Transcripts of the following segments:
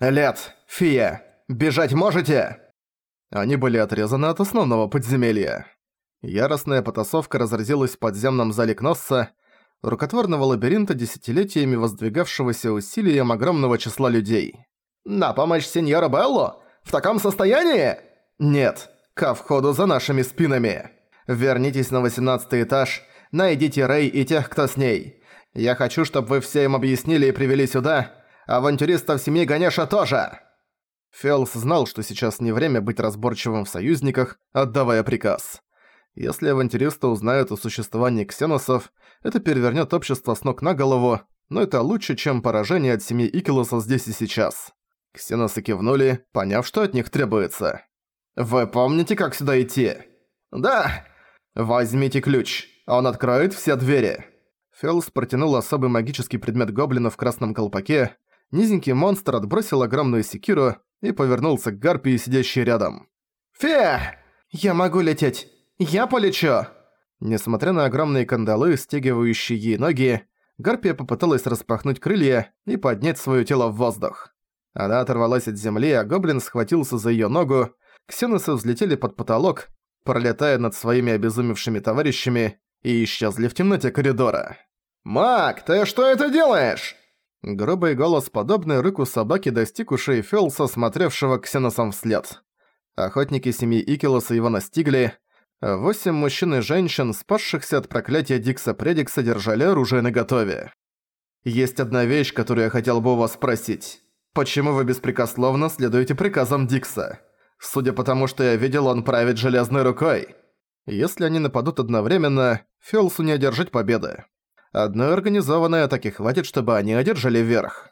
«Лет, Фия, бежать можете?» Они были отрезаны от основного подземелья. Яростная потасовка разразилась в подземном зале Кносса, рукотворного лабиринта десятилетиями воздвигавшегося усилием огромного числа людей. «На помощь сеньора Белло? В таком состоянии?» «Нет, ко входу за нашими спинами. Вернитесь на восемнадцатый этаж, найдите Рэй и тех, кто с ней. Я хочу, чтобы вы все им объяснили и привели сюда. Авантюристов семьи Ганеша тоже!» Фелс знал, что сейчас не время быть разборчивым в союзниках, отдавая приказ. Если авантюристы узнают о существовании ксеносов, это перевернет общество с ног на голову, но это лучше, чем поражение от семьи Икилоса здесь и сейчас. Ксеносы кивнули, поняв, что от них требуется. «Вы помните, как сюда идти?» «Да!» «Возьмите ключ, он откроет все двери». Фелс протянул особый магический предмет гоблина в красном колпаке. Низенький монстр отбросил огромную секиру и повернулся к гарпии, сидящей рядом. «Фе! Я могу лететь! «Я полечу!» Несмотря на огромные кандалы, стягивающие ей ноги, Гарпия попыталась распахнуть крылья и поднять своё тело в воздух. Она оторвалась от земли, а гоблин схватился за её ногу, ксеносы взлетели под потолок, пролетая над своими обезумевшими товарищами и исчезли в темноте коридора. «Мак, ты что это делаешь?» Грубый голос, подобный рыку собаки, достиг ушей Фелса, смотревшего ксеносом вслед. Охотники семьи Икилоса его настигли, Восемь мужчин и женщин, спасшихся от проклятия Дикса Предикса, держали оружие наготове. «Есть одна вещь, которую я хотел бы у вас спросить. Почему вы беспрекословно следуете приказам Дикса? Судя по тому, что я видел, он правит железной рукой. Если они нападут одновременно, Фелсу не одержать победы. Одной организованной атаки хватит, чтобы они одержали верх».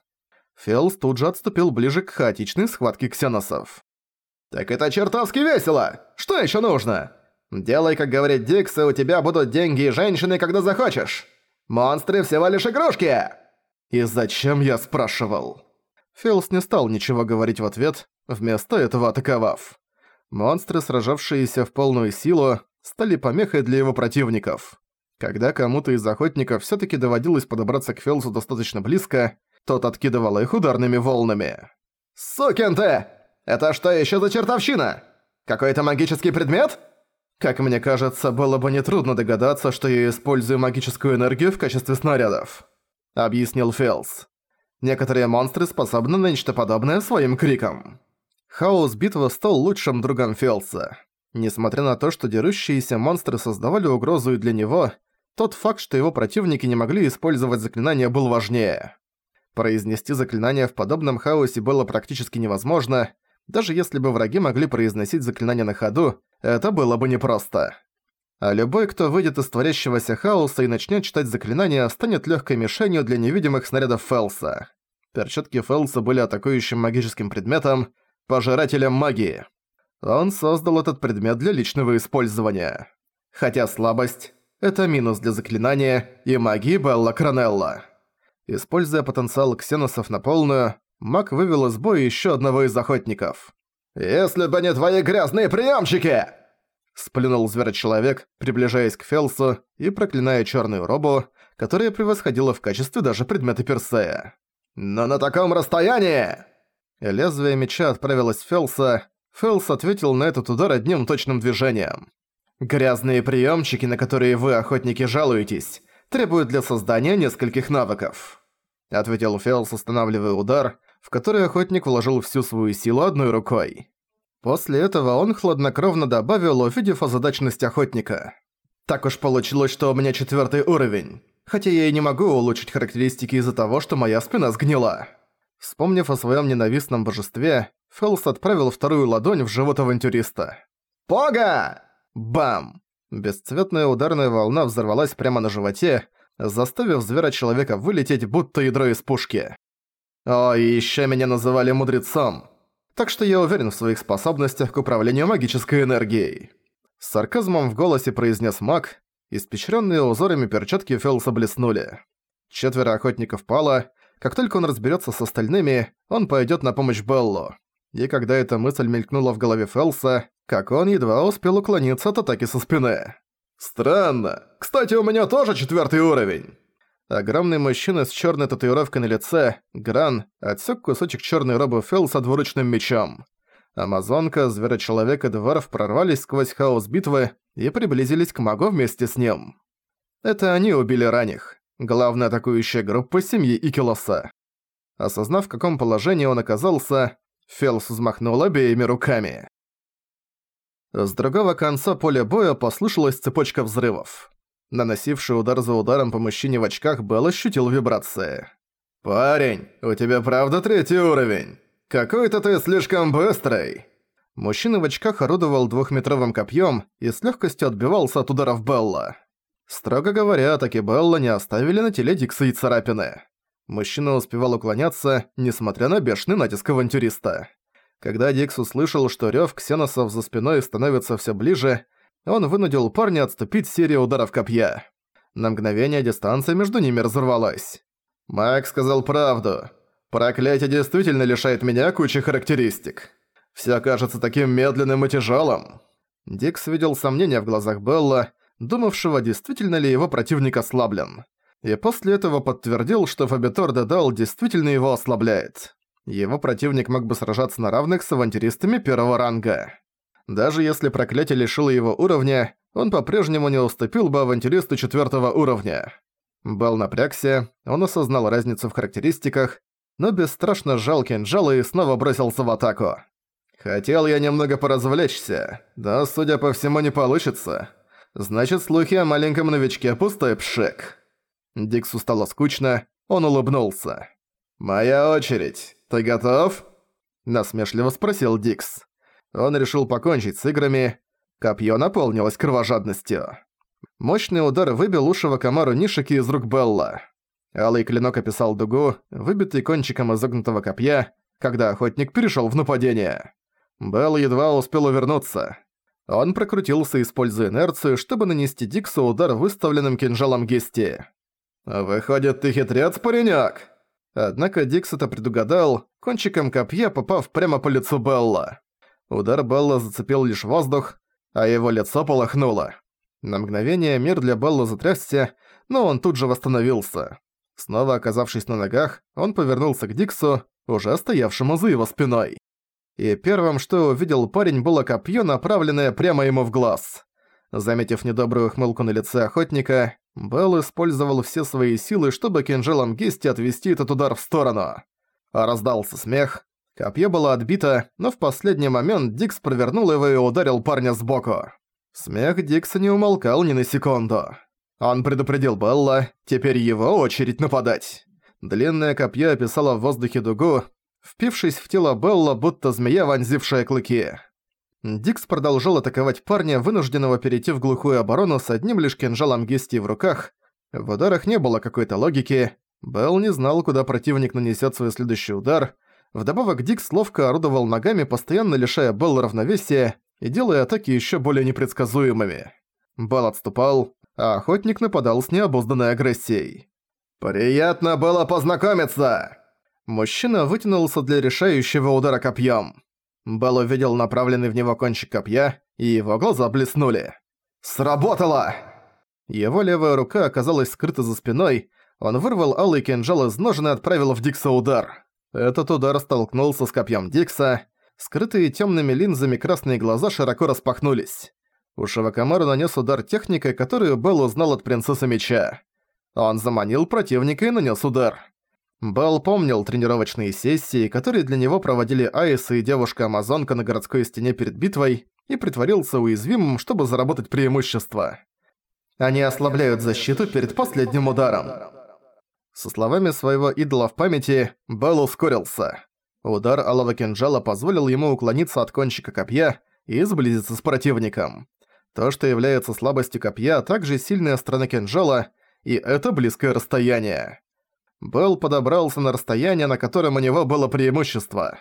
Фелс тут же отступил ближе к хаотичной схватке ксеносов. «Так это чертовски весело! Что еще нужно?» Делай, как говорит Дикс, и у тебя будут деньги и женщины, когда захочешь. Монстры всего лишь игрушки!» «И зачем я спрашивал?» Филс не стал ничего говорить в ответ, вместо этого атаковав. Монстры, сражавшиеся в полную силу, стали помехой для его противников. Когда кому-то из охотников всё-таки доводилось подобраться к Фелсу достаточно близко, тот откидывал их ударными волнами. «Сукин ты! Это что ещё за чертовщина? Какой-то магический предмет?» Как мне кажется, было бы нетрудно догадаться, что я использую магическую энергию в качестве снарядов», — объяснил Фелс. «Некоторые монстры способны на нечто подобное своим криком». Хаос битвы стал лучшим другом Фелса. Несмотря на то, что дерущиеся монстры создавали угрозу и для него, тот факт, что его противники не могли использовать заклинания, был важнее. Произнести заклинание в подобном хаосе было практически невозможно, даже если бы враги могли произносить заклинания на ходу, это было бы непросто. А любой, кто выйдет из творящегося хаоса и начнет читать заклинания, станет легкой мишенью для невидимых снарядов Фелса. Перчатки Фелса были атакующим магическим предметом, пожирателем магии. Он создал этот предмет для личного использования. Хотя слабость – это минус для заклинания и магии Белла Кранелла. Используя потенциал ксеносов на полную, маг вывел из боя еще одного из охотников. «Если бы не твои грязные приемчики!» Сплюнул зверочеловек, приближаясь к Фелсу и проклиная черную робу, которая превосходила в качестве даже предмета Персея. «Но на таком расстоянии!» Лезвие меча отправилось в Фелса. Фелс ответил на этот удар одним точным движением. «Грязные приемчики, на которые вы, охотники, жалуетесь, требуют для создания нескольких навыков», — ответил Фелс, устанавливая удар, в который охотник вложил всю свою силу одной рукой. После этого он хладнокровно добавил, увидев озадаченность охотника. «Так уж получилось, что у меня четвертый уровень, хотя я и не могу улучшить характеристики из-за того, что моя спина сгнила». Вспомнив о своем ненавистном божестве, Фелс отправил вторую ладонь в живот авантюриста. «Пога!» Бам! Бесцветная ударная волна взорвалась прямо на животе, заставив звера-человека вылететь, будто ядро из пушки. О, и ещё меня называли мудрецом. Так что я уверен в своих способностях к управлению магической энергией. С сарказмом в голосе произнес маг, испещренные узорами перчатки Фелса блеснули. Четверо охотников пало, как только он разберется с остальными, он пойдет на помощь Беллу. И когда эта мысль мелькнула в голове Фелса, как он едва успел уклониться от атаки со спины. «Странно. Кстати, у меня тоже четвертый уровень». Огромный мужчина с черной татуировкой на лице, Гран, отсек кусочек черной робы Фелса двуручным мечом. Амазонка, Зверочеловек и Дварф прорвались сквозь хаос битвы и приблизились к магу вместе с ним. Это они убили ранних, главная атакующая группа семьи Икилоса. Осознав, в каком положении он оказался, Фелс взмахнул обеими руками. С другого конца поля боя послышалась цепочка взрывов. Наносивший удар за ударом по мужчине в очках Белл ощутил вибрации. «Парень, у тебя правда третий уровень? Какой-то ты слишком быстрый!» Мужчина в очках орудовал двухметровым копьем и с легкостью отбивался от ударов Белла. Строго говоря, атаки Белла не оставили на теле Дикса и царапины. Мужчина успевал уклоняться, несмотря на бешеный натиск авантюриста. Когда Дикс услышал, что рёв ксеносов за спиной становится всё ближе, он вынудил парня отступить серию ударов копья. На мгновение дистанция между ними разорвалась. «Мак сказал правду. Проклятие действительно лишает меня кучи характеристик. Всё кажется таким медленным и тяжёлым». Дикс видел сомнения в глазах Белла, думавшего, действительно ли его противник ослаблен. И после этого подтвердил, что Фабитор Дедал действительно его ослабляет. Его противник мог бы сражаться на равных с авантюристами первого ранга. Даже если проклятие лишило его уровня, он по-прежнему не уступил бы авантюристу четвертого уровня. Белл напрягся, он осознал разницу в характеристиках, но бесстрашно сжал кинжал и снова бросился в атаку. «Хотел я немного поразвлечься, да, судя по всему, не получится. Значит, слухи о маленьком новичке пустой пшик». Диксу стало скучно, он улыбнулся. «Моя очередь. Ты готов?» Насмешливо спросил Дикс. Он решил покончить с играми. Копье наполнилось кровожадностью. Мощный удар выбил ушего комару Нишики из рук Белла. Алый клинок описал дугу, выбитый кончиком изогнутого копья, когда охотник перешел в нападение. Белл едва успел увернуться. Он прокрутился, используя инерцию, чтобы нанести Диксу удар выставленным кинжалом Гести. «Выходит, ты хитрец, паренёк?» Однако Дикс это предугадал, кончиком копья попав прямо по лицу Белла. Удар Белла зацепил лишь воздух, а его лицо полохнуло. На мгновение мир для Белла затрясся, но он тут же восстановился. Снова оказавшись на ногах, он повернулся к Диксу, уже стоявшему за его спиной. И первым, что увидел парень, было копье, направленное прямо ему в глаз. Заметив недобрую хмылку на лице охотника, Белл использовал все свои силы, чтобы кинжалом Гести отвести этот удар в сторону. А раздался смех. Копье было отбито, но в последний момент Дикс провернул его и ударил парня сбоку. Смех Дикса не умолкал ни на секунду. Он предупредил Белла, теперь его очередь нападать. Длинное копье описало в воздухе дугу, впившись в тело Белла, будто змея, вонзившая клыки. Дикс продолжал атаковать парня, вынужденного перейти в глухую оборону с одним лишь кинжалом Гести в руках. В ударах не было какой-то логики. Белл не знал, куда противник нанесет свой следующий удар. Вдобавок Дикс ловко орудовал ногами, постоянно лишая Белла равновесия и делая атаки еще более непредсказуемыми. Белл отступал, а охотник нападал с необузданной агрессией. «Приятно было познакомиться!» Мужчина вытянулся для решающего удара копьем. Белл увидел направленный в него кончик копья, и его глаза блеснули. «Сработало!» Его левая рука оказалась скрыта за спиной, он вырвал алый кинжал из ножен и отправил в Дикса удар. Этот удар столкнулся с копьем Дикса, скрытые темными линзами красные глаза широко распахнулись. У Шавакамара нанес удар техникой, которую Белл узнал от принцессы меча. Он заманил противника и нанес удар. Белл помнил тренировочные сессии, которые для него проводили Айс и девушка-амазонка на городской стене перед битвой, и притворился уязвимым, чтобы заработать преимущество. Они ослабляют защиту перед последним ударом. Со словами своего идола в памяти, Белл ускорился. Удар алого кинжала позволил ему уклониться от кончика копья и сблизиться с противником. То, что является слабостью копья, также сильная сторона кинжала, и это близкое расстояние. Белл подобрался на расстояние, на котором у него было преимущество.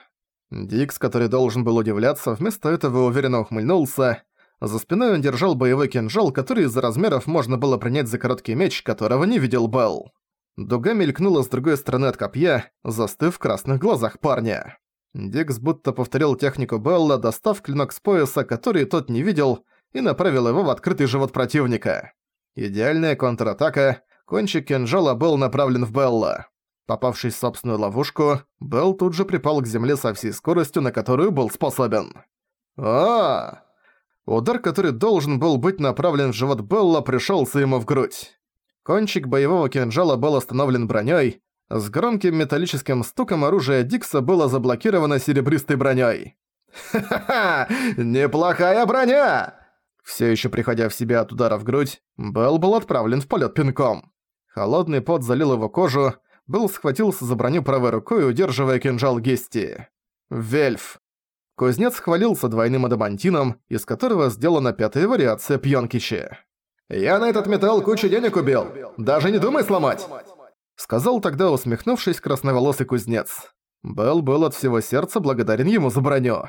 Дикс, который должен был удивляться, вместо этого уверенно ухмыльнулся. За спиной он держал боевой кинжал, который из-за размеров можно было принять за короткий меч, которого не видел Белл. Дуга мелькнула с другой стороны от копья, застыв в красных глазах парня. Дикс будто повторил технику Белла, достав клинок с пояса, который тот не видел, и направил его в открытый живот противника. Идеальная контратака, Кончик кинжала был направлен в Белла. Попавшись в собственную ловушку, Белл тут же припал к земле со всей скоростью, на которую был способен. а Удар, который должен был быть направлен в живот Белла, пришелся ему в грудь. Кончик боевого кинжала был остановлен броней. С громким металлическим стуком оружие Дикса было заблокировано серебристой броней. «Ха-ха-ха! Неплохая броня!» Все еще приходя в себя от удара в грудь, Белл был отправлен в полет пинком. Холодный пот залил его кожу, Белл схватился за броню правой рукой, удерживая кинжал Гести. Вельф. Кузнец хвалился двойным адамантином, из которого сделана пятая вариация Пьонкичи. «Я на этот металл кучу денег убил. Даже не думай сломать!» Сказал тогда, усмехнувшись, красноволосый кузнец. Белл был от всего сердца благодарен ему за броню.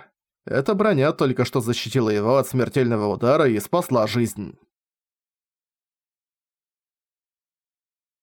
Эта броня только что защитила его от смертельного удара и спасла жизнь.